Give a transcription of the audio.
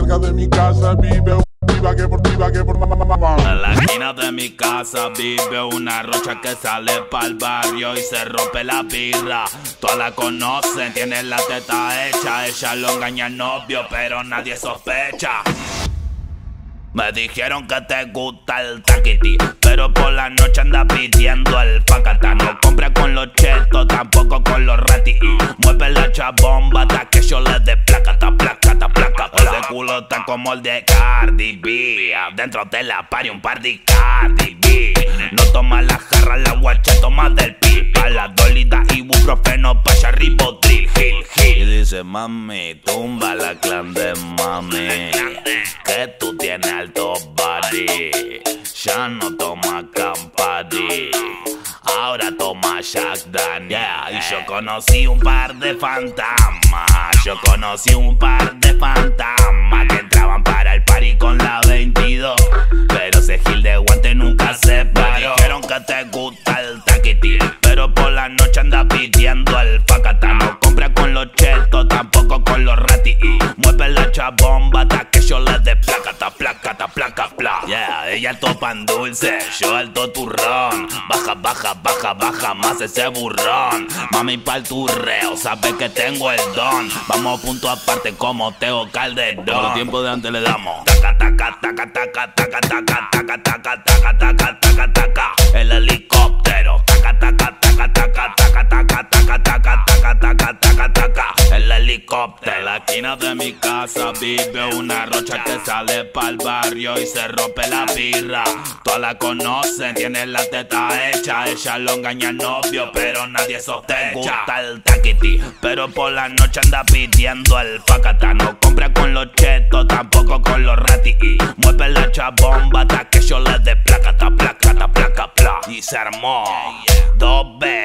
cerca de mi casa vive. En la esquina de mi casa vive una rocha que sale pa'l barrio y se rompe la birra. Todas la conocen, tiene la teta hecha. Ella lo engaña al novio, pero nadie sospecha. Me dijeron que te gusta el taquiti, pero por la noche anda pidiendo el facata. No compra con los chetos, tampoco con los rati. Mueve la chabomba hasta que yo le dé placata, placata, placa. Ese culo está como el de Cardi B. Dentro de la party un par de Cardi B. No toma la jarra, la guacha toma del pipa. La dolida ibuprofeno, pa' ribotril, gil, gil. Y dice, mami, tumba la clan de mami. Que tú tienes alto body. Ya no toma Campari. Ahora toma Jack Daniel. Y yo conocí un par de fantasmas. Yo conocí un par de fantasmas que entraban para el party con la 22. Pero ese gil de guante nunca se paró. Dijeron que te gusta el taquiti. Pero por la noche anda pidiendo el facata. No compra con los chetos, tampoco con los rati. Mueve la chabomba hasta que yo le dé placata, placata, placa, ella topan dulce, yo alto turrón. Baja, baja, baja, baja más ese burrón. Mami pa'l turreo, sabe que tengo el don. Vamos punto aparte como Teo Calderón. Todo el tiempo de antes le damos. Taca, taca, taca, taca, taca, taca, taca, taca, taca, taca, taca, taca. Esquina de mi casa vive una rocha que sale pa'l barrio y se rompe la birra. Todas la conocen, tiene la teta hecha. Ella lo engaña al novio, pero nadie sospecha. Gusta el taquiti, pero por la noche anda pidiendo el facata. No compra con los chetos, tampoco con los rati. Mueve la chabomba hasta que yo le dé placata, placata, placa, placa. Y se armó dos tres